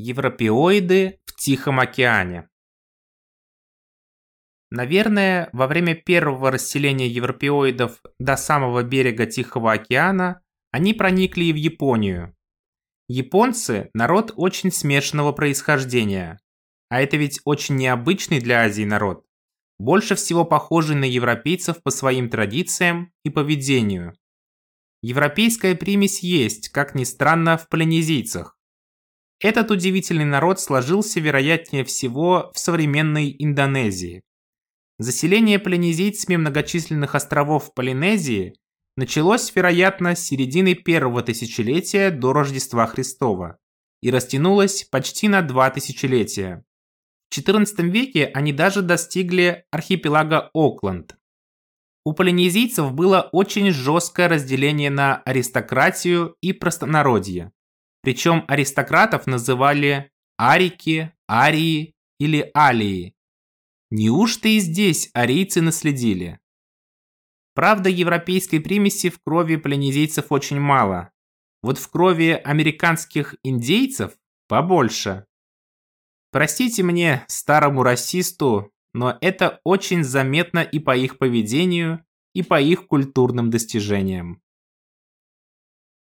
Европеоиды в Тихом океане. Наверное, во время первого расселения европеоидов до самого берега Тихого океана они проникли и в Японию. Японцы – народ очень смешанного происхождения. А это ведь очень необычный для Азии народ. Больше всего похожий на европейцев по своим традициям и поведению. Европейская примесь есть, как ни странно, в полинезийцах. Этот удивительный народ сложился, вероятнее всего, в современной Индонезии. Заселение полинезийцами многочисленных островов Полинезии началось, вероятно, с середины первого тысячелетия до Рождества Христова и растянулось почти на два тысячелетия. В XIV веке они даже достигли архипелага Окленд. У полинезийцев было очень жесткое разделение на аристократию и простонародье. Причем аристократов называли арики, арии или алии. Неужто и здесь арийцы наследили? Правда, европейской примеси в крови полинезийцев очень мало. Вот в крови американских индейцев побольше. Простите мне, старому расисту, но это очень заметно и по их поведению, и по их культурным достижениям.